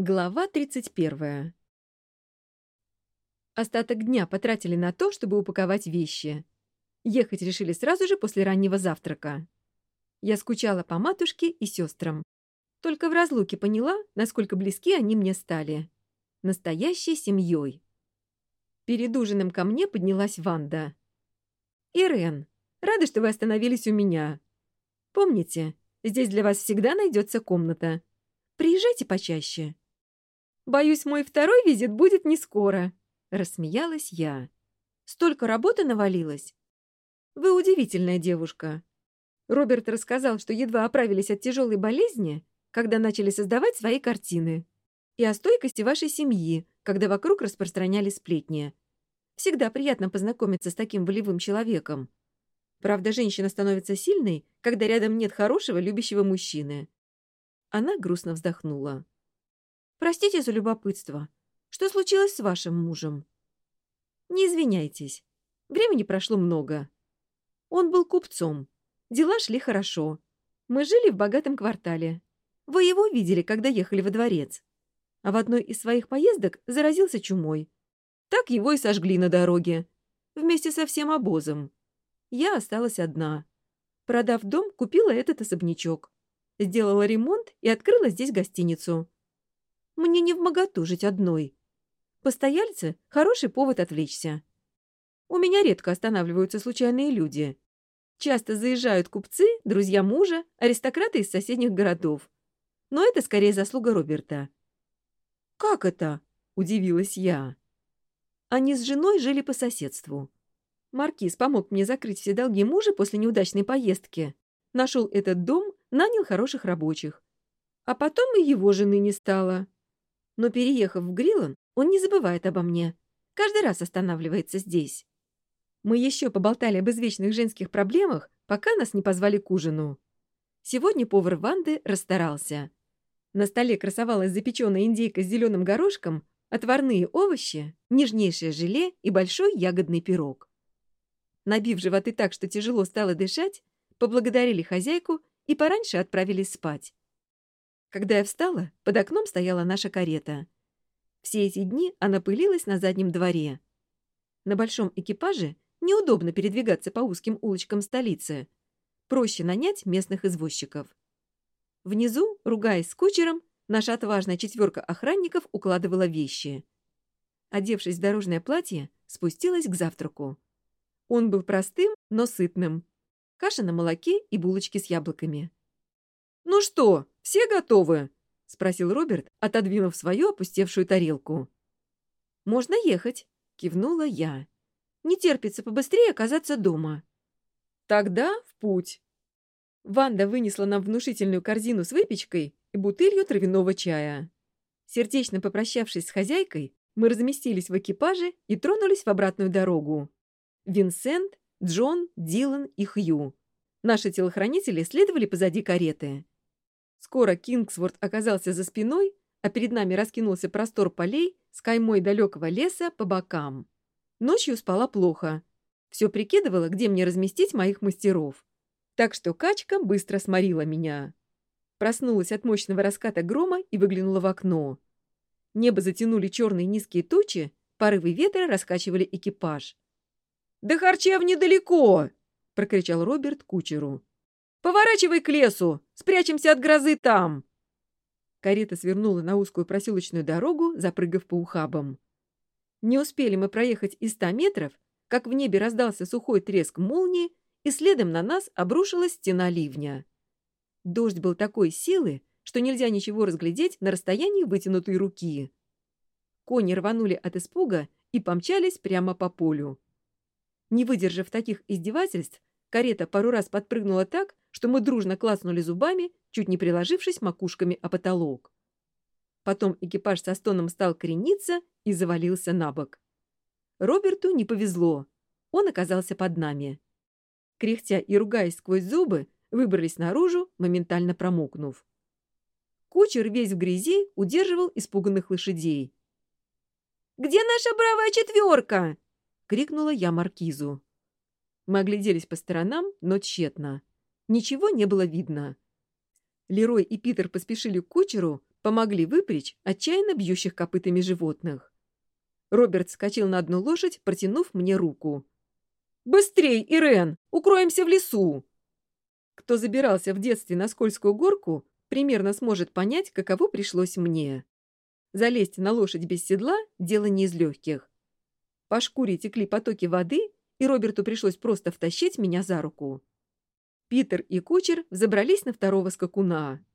Глава 31. Остаток дня потратили на то, чтобы упаковать вещи. Ехать решили сразу же после раннего завтрака. Я скучала по матушке и сестрам. Только в разлуке поняла, насколько близки они мне стали. Настоящей семьей. Перед ужином ко мне поднялась Ванда. «Ирен, рада, что вы остановились у меня. Помните, здесь для вас всегда найдется комната. Приезжайте почаще». Боюсь, мой второй визит будет не скоро», — рассмеялась я. «Столько работы навалилось?» «Вы удивительная девушка». Роберт рассказал, что едва оправились от тяжелой болезни, когда начали создавать свои картины, и о стойкости вашей семьи, когда вокруг распространяли сплетни. Всегда приятно познакомиться с таким волевым человеком. Правда, женщина становится сильной, когда рядом нет хорошего, любящего мужчины. Она грустно вздохнула. Простите за любопытство. Что случилось с вашим мужем? Не извиняйтесь. Времени прошло много. Он был купцом. Дела шли хорошо. Мы жили в богатом квартале. Вы его видели, когда ехали во дворец. А в одной из своих поездок заразился чумой. Так его и сожгли на дороге. Вместе со всем обозом. Я осталась одна. Продав дом, купила этот особнячок. Сделала ремонт и открыла здесь гостиницу. Мне не в моготу жить одной. Постояльцы — хороший повод отвлечься. У меня редко останавливаются случайные люди. Часто заезжают купцы, друзья мужа, аристократы из соседних городов. Но это скорее заслуга Роберта. «Как это?» — удивилась я. Они с женой жили по соседству. Маркиз помог мне закрыть все долги мужа после неудачной поездки. Нашел этот дом, нанял хороших рабочих. А потом и его жены не стало но, переехав в Грилан, он не забывает обо мне. Каждый раз останавливается здесь. Мы еще поболтали об извечных женских проблемах, пока нас не позвали к ужину. Сегодня повар Ванды расстарался. На столе красовалась запеченная индейка с зеленым горошком, отварные овощи, нежнейшее желе и большой ягодный пирог. Набив животы так, что тяжело стало дышать, поблагодарили хозяйку и пораньше отправились спать. Когда я встала, под окном стояла наша карета. Все эти дни она пылилась на заднем дворе. На большом экипаже неудобно передвигаться по узким улочкам столицы. Проще нанять местных извозчиков. Внизу, ругаясь с кучером, наша отважная четверка охранников укладывала вещи. Одевшись в дорожное платье, спустилась к завтраку. Он был простым, но сытным. Каша на молоке и булочки с яблоками. «Ну что?» все готовы?» — спросил Роберт, отодвинув свою опустевшую тарелку. «Можно ехать», — кивнула я. «Не терпится побыстрее оказаться дома». «Тогда в путь». Ванда вынесла нам внушительную корзину с выпечкой и бутылью травяного чая. Сердечно попрощавшись с хозяйкой, мы разместились в экипаже и тронулись в обратную дорогу. Винсент, Джон, Дилан и Хью. Наши телохранители следовали позади кареты. Скоро Кингсворт оказался за спиной, а перед нами раскинулся простор полей с каймой далекого леса по бокам. Ночью спала плохо. Все прикидывала, где мне разместить моих мастеров. Так что качка быстро сморила меня. Проснулась от мощного раската грома и выглянула в окно. Небо затянули черные низкие тучи, порывы ветра раскачивали экипаж. «Да харчев недалеко!» — прокричал Роберт кучеру. «Поворачивай к лесу! Спрячемся от грозы там!» Карета свернула на узкую проселочную дорогу, запрыгав по ухабам. Не успели мы проехать и ста метров, как в небе раздался сухой треск молнии, и следом на нас обрушилась стена ливня. Дождь был такой силы, что нельзя ничего разглядеть на расстоянии вытянутой руки. Кони рванули от испуга и помчались прямо по полю. Не выдержав таких издевательств, карета пару раз подпрыгнула так, что мы дружно клацнули зубами, чуть не приложившись макушками о потолок. Потом экипаж со стоном стал крениться и завалился на бок. Роберту не повезло. Он оказался под нами. Кряхтя и ругаясь сквозь зубы, выбрались наружу, моментально промокнув. Кучер весь в грязи удерживал испуганных лошадей. «Где наша бравая четверка?» — крикнула я маркизу. Мы огляделись по сторонам, но тщетно. ничего не было видно. Лерой и Питер поспешили к кучеру, помогли выпрячь отчаянно бьющих копытами животных. Роберт скочил на одну лошадь, протянув мне руку. «Быстрей, Ирен! Укроемся в лесу!» Кто забирался в детстве на скользкую горку, примерно сможет понять, каково пришлось мне. Залезть на лошадь без седла – дело не из легких. По шкуре текли потоки воды, и Роберту пришлось просто втащить меня за руку. Питер и кучер взобрались на второго скакуна.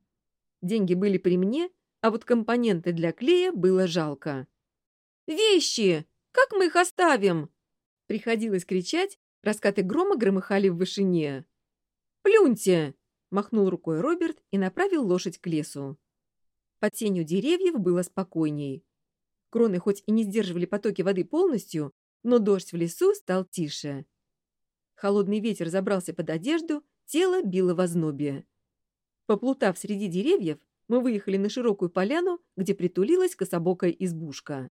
Деньги были при мне, а вот компоненты для клея было жалко. «Вещи! Как мы их оставим?» Приходилось кричать, раскаты грома громыхали в вышине. «Плюньте!» — махнул рукой Роберт и направил лошадь к лесу. Под тенью деревьев было спокойней. Кроны хоть и не сдерживали потоки воды полностью, но дождь в лесу стал тише. Холодный ветер забрался под одежду, тело било вознобие. Поплутав среди деревьев, мы выехали на широкую поляну, где притулилась кособокая избушка.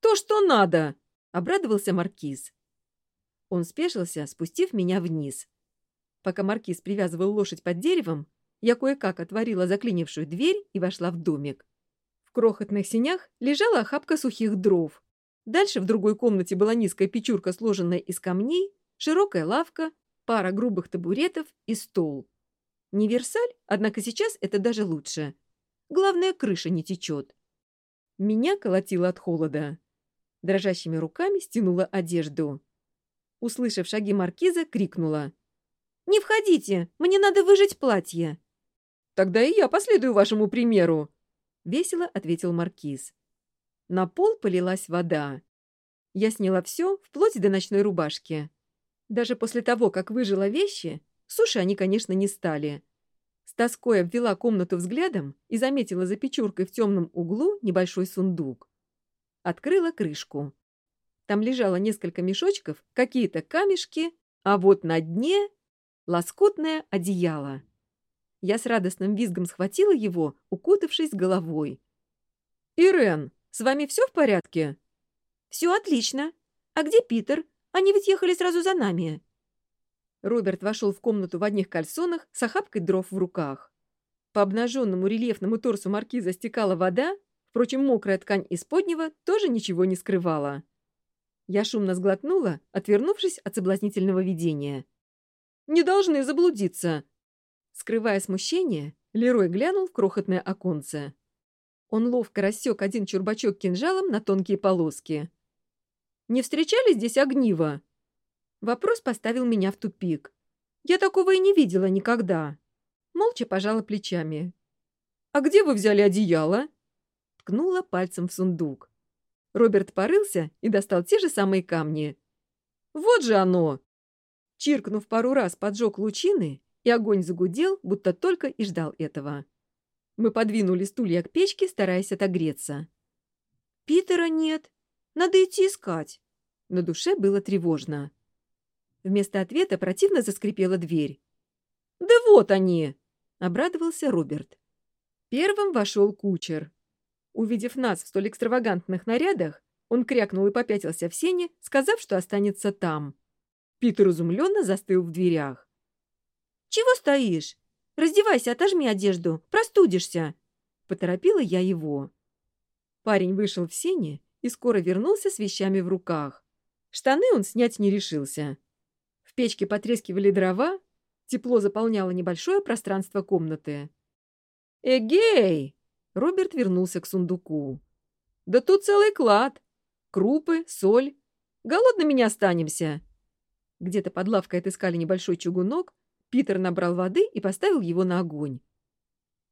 «То, что надо!» — обрадовался Маркиз. Он спешился, спустив меня вниз. Пока Маркиз привязывал лошадь под деревом, я кое-как отворила заклинившую дверь и вошла в домик. В крохотных сенях лежала охапка сухих дров. Дальше в другой комнате была низкая печурка, сложенная из камней, широкая лавка, пара грубых табуретов и стол. Универсаль, однако сейчас это даже лучше. Главное, крыша не течет. Меня колотило от холода. Дрожащими руками стянула одежду. Услышав шаги маркиза, крикнула. «Не входите! Мне надо выжать платье!» «Тогда и я последую вашему примеру!» Весело ответил маркиз. На пол полилась вода. Я сняла все, вплоть до ночной рубашки. Даже после того, как выжила вещи, суши они, конечно, не стали. С тоской обвела комнату взглядом и заметила за печуркой в темном углу небольшой сундук. Открыла крышку. Там лежало несколько мешочков, какие-то камешки, а вот на дне — лоскутное одеяло. Я с радостным визгом схватила его, укутавшись головой. «Ирен, с вами все в порядке?» «Все отлично. А где Питер? Они ведь ехали сразу за нами». Роберт вошел в комнату в одних кальсонах с охапкой дров в руках. По обнаженному рельефному торсу маркиза стекала вода, впрочем, мокрая ткань исподнего тоже ничего не скрывала. Я шумно сглотнула, отвернувшись от соблазнительного видения. «Не должны заблудиться!» Скрывая смущение, Лерой глянул в крохотное оконце. Он ловко рассек один чурбачок кинжалом на тонкие полоски. Не встречали здесь огнива?» Вопрос поставил меня в тупик. Я такого и не видела никогда. Молча пожала плечами. «А где вы взяли одеяло?» Ткнула пальцем в сундук. Роберт порылся и достал те же самые камни. «Вот же оно!» Чиркнув пару раз, поджег лучины, и огонь загудел, будто только и ждал этого. Мы подвинули стулья к печке, стараясь отогреться. «Питера нет», Надо идти искать». На душе было тревожно. Вместо ответа противно заскрипела дверь. «Да вот они!» — обрадовался Роберт. Первым вошел кучер. Увидев нас в столь экстравагантных нарядах, он крякнул и попятился в сене, сказав, что останется там. Питер изумленно застыл в дверях. «Чего стоишь? Раздевайся, отожми одежду, простудишься!» Поторопила я его. Парень вышел в сене и скоро вернулся с вещами в руках. Штаны он снять не решился. В печке потрескивали дрова, тепло заполняло небольшое пространство комнаты. «Эгей!» — Роберт вернулся к сундуку. «Да тут целый клад! Крупы, соль. Голодными не останемся!» Где-то под лавкой отыскали небольшой чугунок, Питер набрал воды и поставил его на огонь.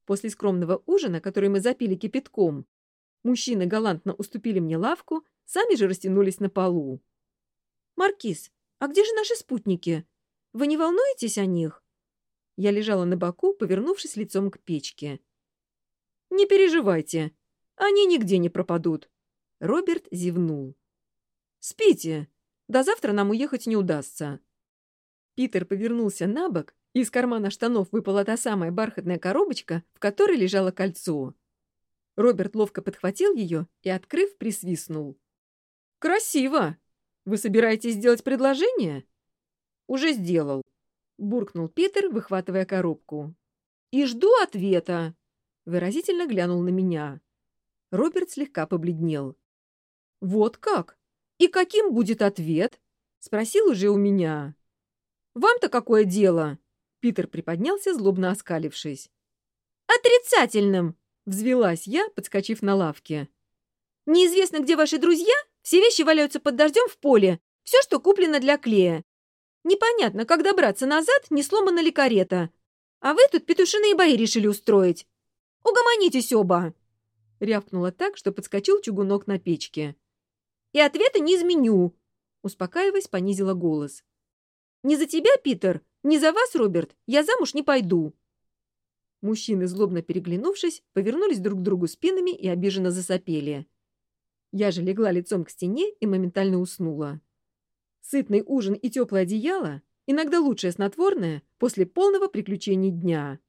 После скромного ужина, который мы запили кипятком, мужчины галантно уступили мне лавку, сами же растянулись на полу. «Маркиз, а где же наши спутники? Вы не волнуетесь о них?» Я лежала на боку, повернувшись лицом к печке. «Не переживайте, они нигде не пропадут», — Роберт зевнул. «Спите, до завтра нам уехать не удастся». Питер повернулся на бок, и из кармана штанов выпала та самая бархатная коробочка, в которой лежало кольцо. Роберт ловко подхватил ее и, открыв, присвистнул. «Красиво! Вы собираетесь сделать предложение?» «Уже сделал», — буркнул Питер, выхватывая коробку. «И жду ответа!» — выразительно глянул на меня. Роберт слегка побледнел. «Вот как? И каким будет ответ?» — спросил уже у меня. «Вам-то какое дело?» — Питер приподнялся, злобно оскалившись. «Отрицательным!» взвелась я, подскочив на лавке. «Неизвестно, где ваши друзья? Все вещи валяются под дождем в поле. Все, что куплено для клея. Непонятно, как добраться назад, не сломана ли карета. А вы тут петушиные бои решили устроить. Угомонитесь оба!» Рявкнула так, что подскочил чугунок на печке. «И ответа не изменю!» Успокаиваясь, понизила голос. «Не за тебя, Питер, не за вас, Роберт, я замуж не пойду!» Мужчины, злобно переглянувшись, повернулись друг к другу спинами и обиженно засопели. Я же легла лицом к стене и моментально уснула. Сытный ужин и теплое одеяло — иногда лучшее снотворное после полного приключений дня.